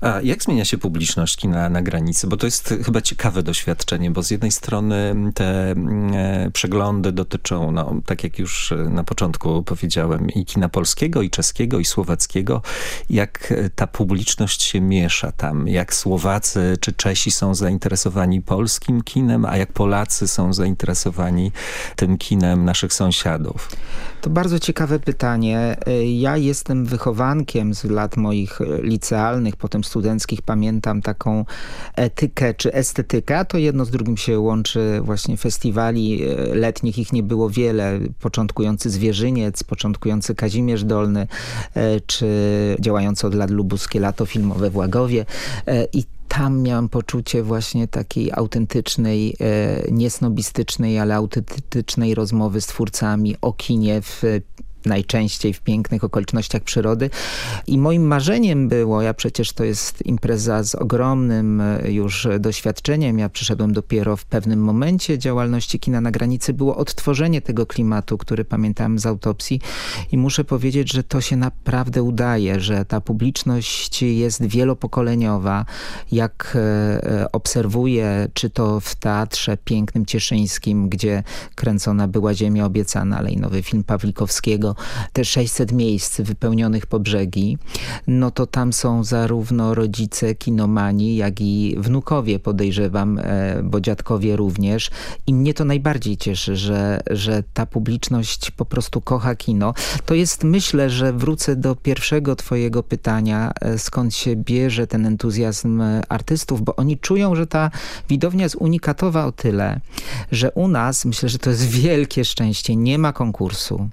A jak zmienia się publiczność kina na granicy? Bo to jest chyba ciekawe doświadczenie, bo z jednej strony te mm, e, przeglądy dotyczą, no, tak jak już na początku powiedziałem, i kina polskiego, i czeskiego, i słowackiego, jak e, ta publiczność się miesza tam, jak Słowacy czy Czesi są zainteresowani polskim kinem, a jak Polacy są zainteresowani tym kinem naszych sąsiadów. To bardzo ciekawe pytanie. E, ja jestem wychowankiem z lat moich e, licealnych, potem studenckich. Pamiętam taką etykę czy estetykę, a to jedno z drugim się łączy właśnie festiwali letnich. Ich nie było wiele. Początkujący Zwierzyniec, początkujący Kazimierz Dolny, czy działające od lat lubuskie lato filmowe w Łagowie. E, I tam miałam poczucie właśnie takiej autentycznej, e, niesnobistycznej, ale autentycznej rozmowy z twórcami o kinie w najczęściej w pięknych okolicznościach przyrody. I moim marzeniem było, ja przecież to jest impreza z ogromnym e, już doświadczeniem, ja przyszedłem dopiero w pewnym momencie działalności kina na granicy, było odtworzenie tego klimatu, który pamiętam z autopsji. I muszę powiedzieć, że to się naprawdę udaje, że ta publiczność jest wielopokoleniowa, jak e, obserwuję, czy to w Teatrze Pięknym Cieszyńskim, gdzie kręcona była Ziemia Obiecana, ale i nowy film Pawlikowskiego, te 600 miejsc wypełnionych po brzegi, no to tam są zarówno rodzice kinomani, jak i wnukowie podejrzewam, e, bo dziadkowie również. I mnie to najbardziej cieszy, że, że ta publiczność po prostu kocha kino. To jest, myślę, że wrócę do pierwszego twojego pytania, e, skąd się bierze ten entuzjazm artystów, bo oni czują, że ta widownia jest unikatowa o tyle, że u nas, myślę, że to jest wielkie szczęście, nie ma konkursu,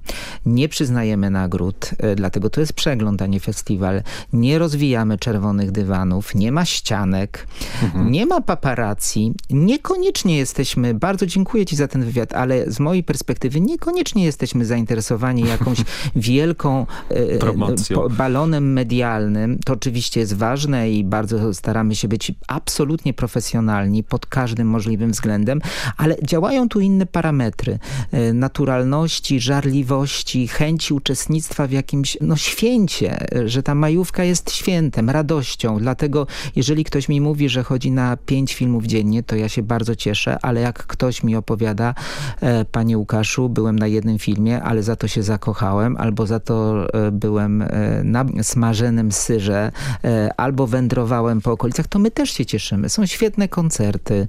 nie nie przyznajemy nagród, e, dlatego to jest przegląd, a nie festiwal. Nie rozwijamy czerwonych dywanów, nie ma ścianek, mhm. nie ma paparazzi. Niekoniecznie jesteśmy, bardzo dziękuję ci za ten wywiad, ale z mojej perspektywy niekoniecznie jesteśmy zainteresowani jakąś wielką e, e, Promocją. balonem medialnym. To oczywiście jest ważne i bardzo staramy się być absolutnie profesjonalni pod każdym możliwym względem, ale działają tu inne parametry. Naturalności, żarliwości, chęci uczestnictwa w jakimś no, święcie, że ta majówka jest świętem, radością. Dlatego jeżeli ktoś mi mówi, że chodzi na pięć filmów dziennie, to ja się bardzo cieszę, ale jak ktoś mi opowiada, e, panie Łukaszu, byłem na jednym filmie, ale za to się zakochałem, albo za to e, byłem e, na smażonym syrze, e, albo wędrowałem po okolicach, to my też się cieszymy. Są świetne koncerty,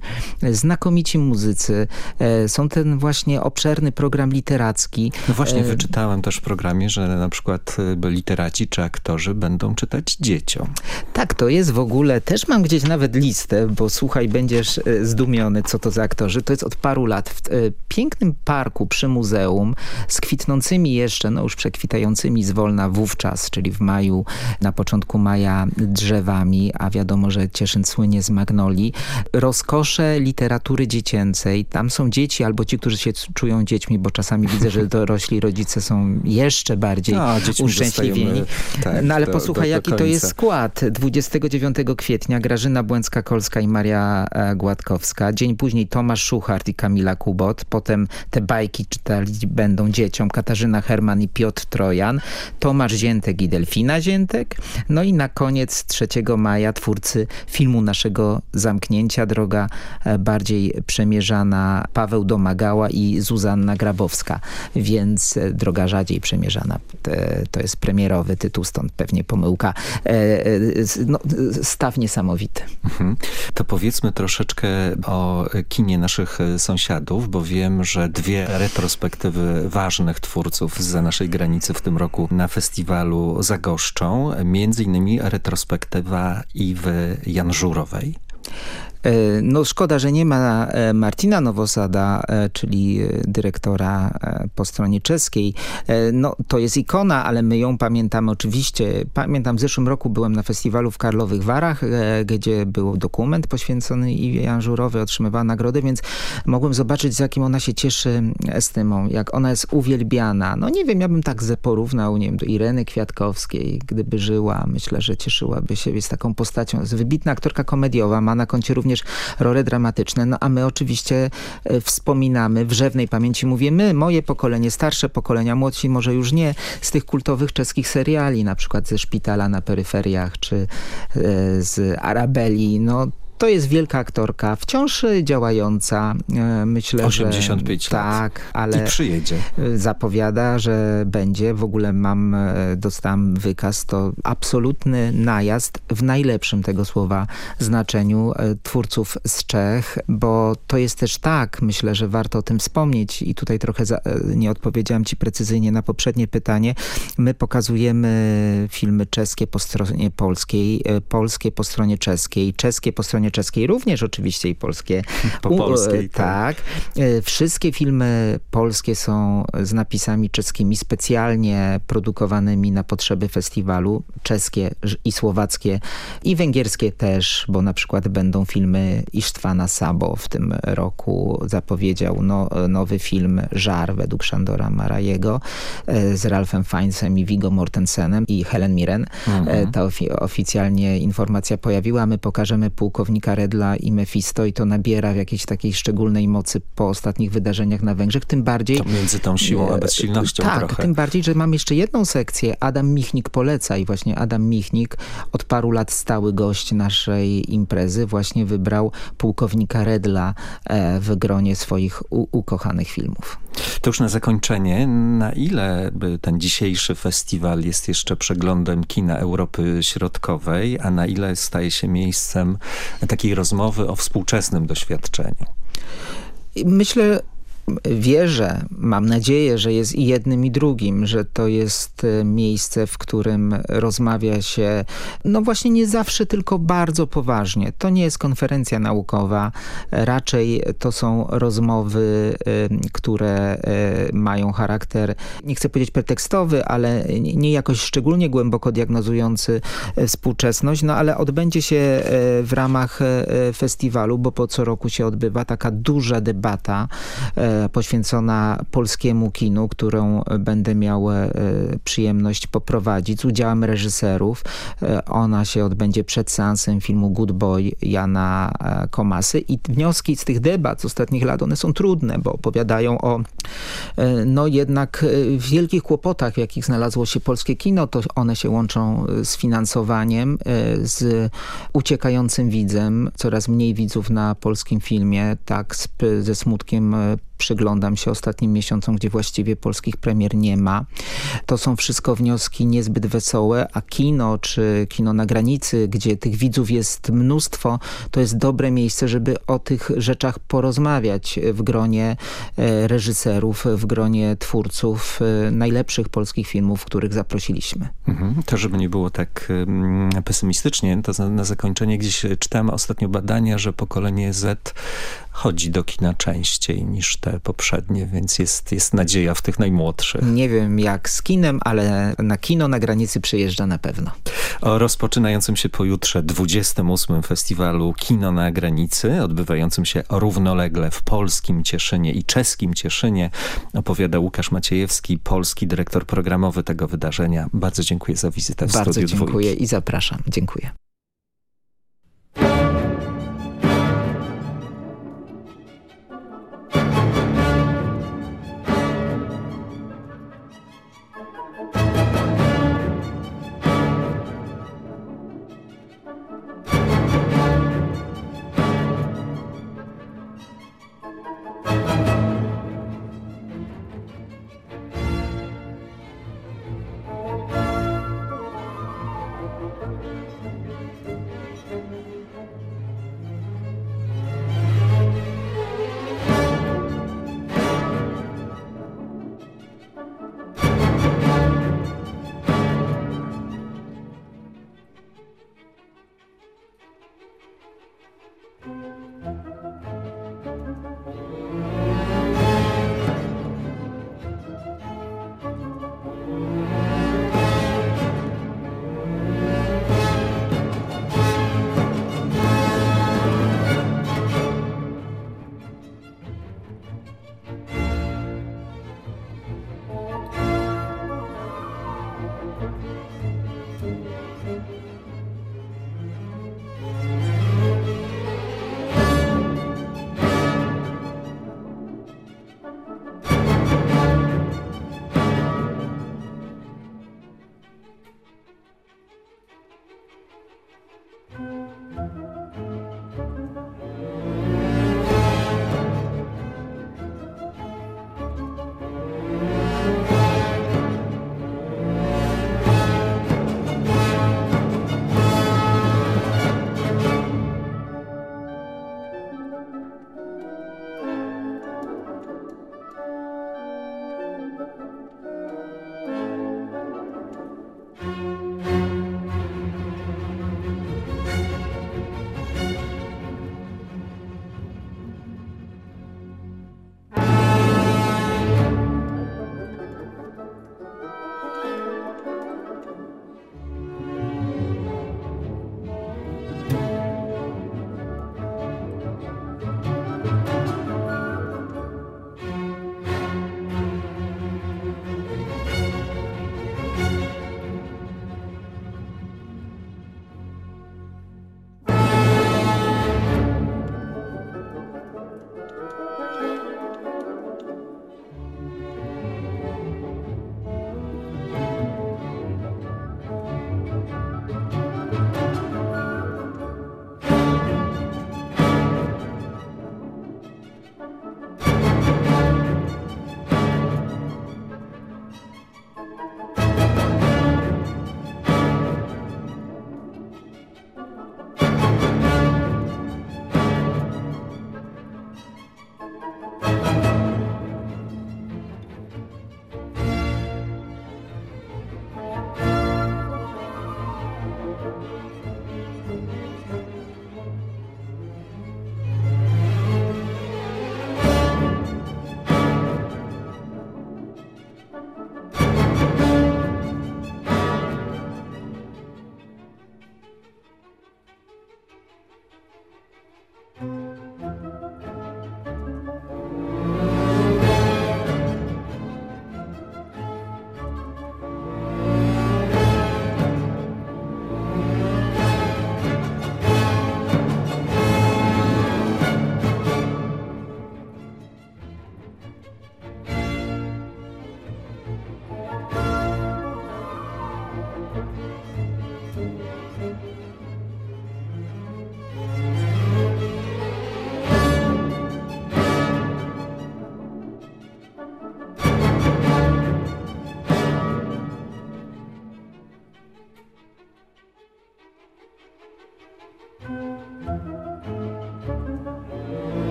znakomici muzycy, e, są ten właśnie obszerny program literacki. No właśnie, wyczytałem też w programie, że na przykład y, literaci czy aktorzy będą czytać dzieciom. Tak, to jest w ogóle, też mam gdzieś nawet listę, bo słuchaj, będziesz y, zdumiony, co to za aktorzy. To jest od paru lat w y, pięknym parku przy muzeum z kwitnącymi jeszcze, no już przekwitającymi zwolna wówczas, czyli w maju, na początku maja drzewami, a wiadomo, że Cieszyn słynie z magnolii. Rozkosze literatury dziecięcej. Tam są dzieci albo ci, którzy się czują dziećmi, bo czasami widzę, że dorośli rodzice są jeszcze bardziej A, uszczęśliwieni. Tak, no ale do, posłuchaj, do, do jaki to jest skład. 29 kwietnia Grażyna Błęcka-Kolska i Maria e, Gładkowska. Dzień później Tomasz Szuchart i Kamila Kubot. Potem te bajki czytali będą dzieciom Katarzyna Herman i Piotr Trojan. Tomasz Ziętek i Delfina Ziętek. No i na koniec 3 maja twórcy filmu naszego zamknięcia, droga e, bardziej przemierzana Paweł Domagała i Zuzanna Grabowska. Więc e, droga rzadziej przemierzana. To jest premierowy tytuł, stąd pewnie pomyłka. E, e, no, staw niesamowity. Mhm. To powiedzmy troszeczkę o kinie naszych sąsiadów, bo wiem, że dwie retrospektywy ważnych twórców za naszej granicy w tym roku na festiwalu zagoszczą. Między innymi retrospektywa Iwy Janżurowej. E, no szkoda, że nie ma e, Martina Nowosada, e, czyli dyrektora po stronie czeskiej. No to jest ikona, ale my ją pamiętamy oczywiście. Pamiętam w zeszłym roku byłem na festiwalu w Karlowych Warach, gdzie był dokument poświęcony Iwie Janżurowej, otrzymywała nagrodę, więc mogłem zobaczyć z jakim ona się cieszy estymą, jak ona jest uwielbiana. No nie wiem, ja bym tak porównał, nie wiem, do Ireny Kwiatkowskiej, gdyby żyła. Myślę, że cieszyłaby się z taką postacią. Jest wybitna aktorka komediowa, ma na koncie również również role dramatyczne. No a my oczywiście e, wspominamy, w rzewnej pamięci mówię my, moje pokolenie, starsze pokolenia, młodsi może już nie, z tych kultowych czeskich seriali, na przykład ze Szpitala na peryferiach, czy e, z Arabeli. No to jest wielka aktorka, wciąż działająca. E, myślę, 85 że, lat. Tak, ale I przyjedzie. Zapowiada, że będzie. W ogóle mam, e, dostałem wykaz, to absolutny najazd w najlepszym tego słowa znaczeniu e, twórców z Czech, bo to jest też tak, myślę, że warto o tym wspomnieć i tutaj trochę za, nie odpowiedziałam ci precyzyjnie na poprzednie pytanie. My pokazujemy filmy czeskie po stronie polskiej, polskie po stronie czeskiej, czeskie po stronie czeskiej również oczywiście i polskie. Po polskiej, tak. Wszystkie filmy polskie są z napisami czeskimi, specjalnie produkowanymi na potrzeby festiwalu. Czeskie i słowackie i węgierskie też, bo na przykład będą filmy Isztwana Sabo w tym roku zapowiedział no, nowy film Żar według Szandora Marajego e, z Ralphem Fiennesem i Viggo Mortensenem i Helen Mirren. Mhm. Ta ofi oficjalnie informacja pojawiła. My pokażemy Pułkownika Redla i Mephisto i to nabiera w jakiejś takiej szczególnej mocy po ostatnich wydarzeniach na Węgrzech. Tym bardziej... To między tą siłą a bezsilnością tak, trochę. tym bardziej, że mam jeszcze jedną sekcję. Adam Michnik poleca i właśnie Adam Michnik od paru lat stały gość naszej imprezy właśnie wybrał Pułkownika Redla e, w gronie swoich ukochanych filmów. To już na zakończenie, na ile ten dzisiejszy festiwal jest jeszcze przeglądem kina Europy Środkowej, a na ile staje się miejscem takiej rozmowy o współczesnym doświadczeniu? Myślę, wierzę, mam nadzieję, że jest i jednym i drugim, że to jest e, miejsce, w którym rozmawia się, no właśnie nie zawsze tylko bardzo poważnie. To nie jest konferencja naukowa, raczej to są rozmowy, które e, mają charakter, nie chcę powiedzieć pretekstowy, ale nie jakoś szczególnie głęboko diagnozujący e, współczesność, no ale odbędzie się w ramach festiwalu, bo po co roku się odbywa taka duża debata poświęcona polskiemu kinu, którą będę miał e, przyjemność poprowadzić z udziałem reżyserów. E, ona się odbędzie przed seansem filmu Good Boy Jana e, Komasy i wnioski z tych debat z ostatnich lat, one są trudne, bo opowiadają o no jednak wielkich kłopotach, w jakich znalazło się polskie kino. To one się łączą z finansowaniem, z uciekającym widzem, coraz mniej widzów na polskim filmie, tak ze smutkiem przyglądam się ostatnim miesiącom, gdzie właściwie polskich premier nie ma. To są wszystko wnioski niezbyt wesołe, a kino czy kino na granicy, gdzie tych widzów jest mnóstwo, to jest dobre miejsce, żeby o tych rzeczach porozmawiać w gronie e, reżyserów, w gronie twórców e, najlepszych polskich filmów, których zaprosiliśmy. Mhm. To żeby nie było tak pesymistycznie, to na zakończenie gdzieś czytałem ostatnio badania, że pokolenie Z chodzi do kina częściej niż te poprzednie, więc jest, jest nadzieja w tych najmłodszych. Nie wiem jak z kinem, ale na kino na granicy przyjeżdża na pewno. O rozpoczynającym się pojutrze 28. festiwalu Kino na granicy, odbywającym się równolegle w polskim Cieszynie i czeskim Cieszynie, opowiada Łukasz Maciejewski, polski dyrektor programowy tego wydarzenia. Bardzo dziękuję za wizytę w Bardzo Studiu dziękuję Dwójki. i zapraszam. Dziękuję.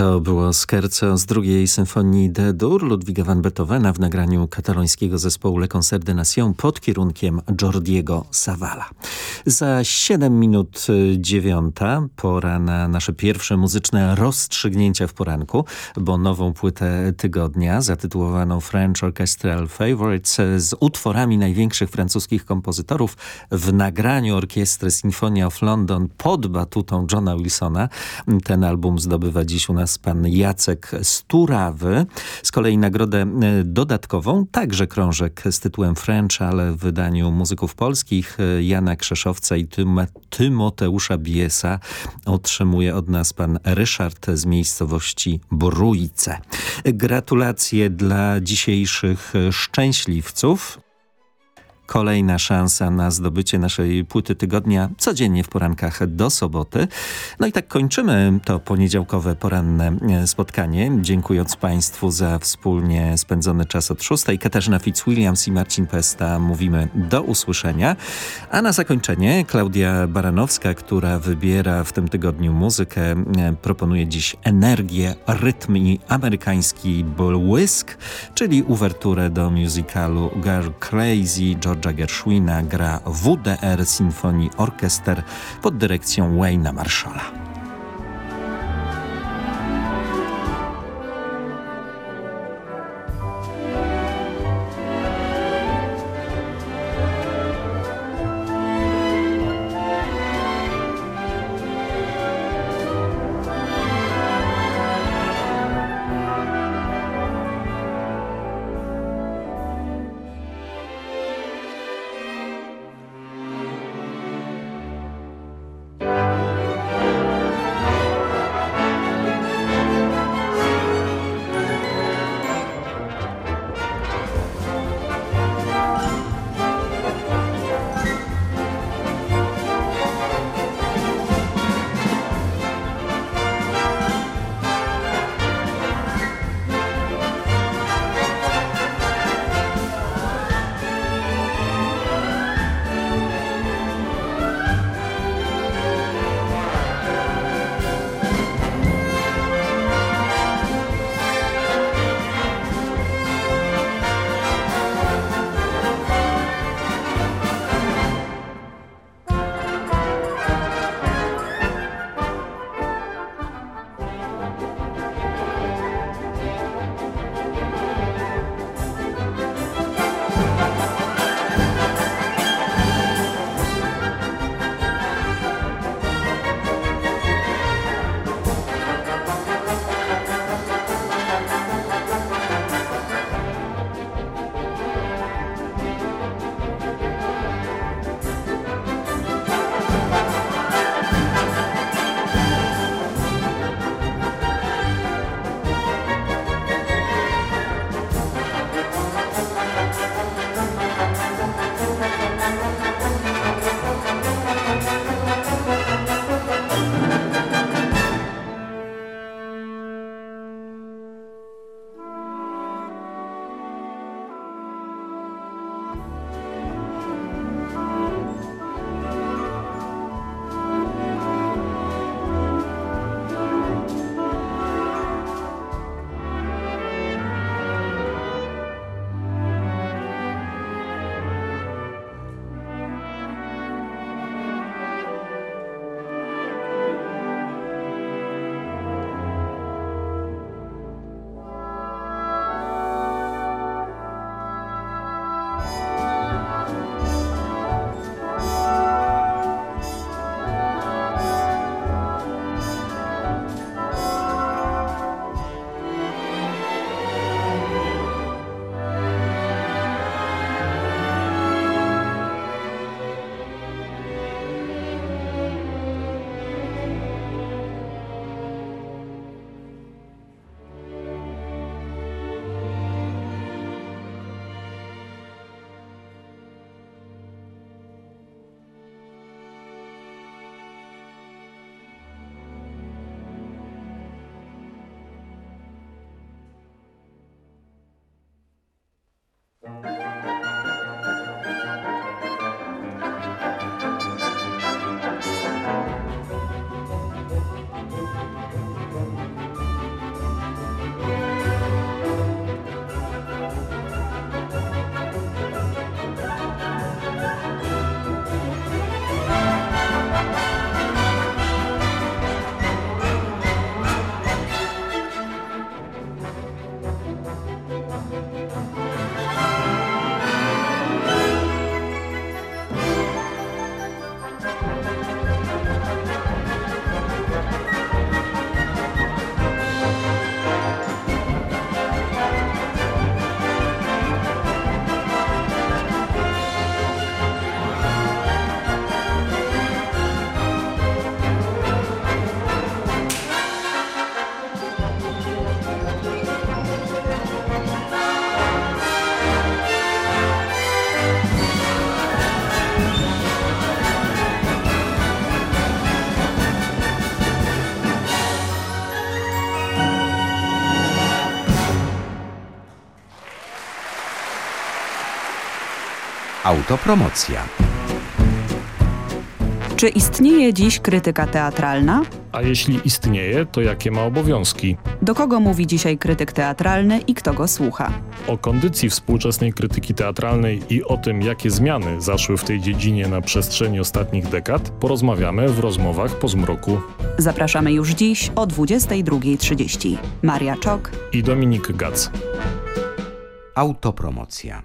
To było skerco z drugiej symfonii D-dur Ludwiga van Beethovena w nagraniu katalońskiego zespołu Le Concert de Nation pod kierunkiem Jordiego Savala. Za 7 minut y, dziewiąta pora na nasze pierwsze muzyczne rozstrzygnięcia w poranku, bo nową płytę tygodnia zatytułowaną French Orchestral Favorites z utworami największych francuskich kompozytorów w nagraniu orkiestry Sinfonia of London pod batutą Johna Wilsona. Ten album zdobywa dziś u nas pan Jacek Sturawy. Z kolei nagrodę e, dodatkową, także krążek z tytułem French, ale w wydaniu muzyków polskich e, Jana Krzeszowca i Tym Tymoteusza Biesa otrzymuje od nas pan Ryszard z miejscowości Brójce. Gratulacje dla dzisiejszych szczęśliwców. Kolejna szansa na zdobycie naszej płyty tygodnia codziennie w porankach do soboty. No i tak kończymy to poniedziałkowe poranne e, spotkanie. Dziękując Państwu za wspólnie spędzony czas od szóstej. Katarzyna Fitzwilliams i Marcin Pesta mówimy do usłyszenia. A na zakończenie Klaudia Baranowska, która wybiera w tym tygodniu muzykę, e, proponuje dziś energię, rytm i amerykański błysk, czyli uwerturę do musicalu Girl Crazy George George'a gra WDR Symphony Orchester pod dyrekcją Wayne'a Marshalla. Autopromocja. Czy istnieje dziś krytyka teatralna? A jeśli istnieje, to jakie ma obowiązki? Do kogo mówi dzisiaj krytyk teatralny i kto go słucha? O kondycji współczesnej krytyki teatralnej i o tym, jakie zmiany zaszły w tej dziedzinie na przestrzeni ostatnich dekad, porozmawiamy w rozmowach po zmroku. Zapraszamy już dziś o 22.30. Maria Czok I Dominik Gac. Autopromocja.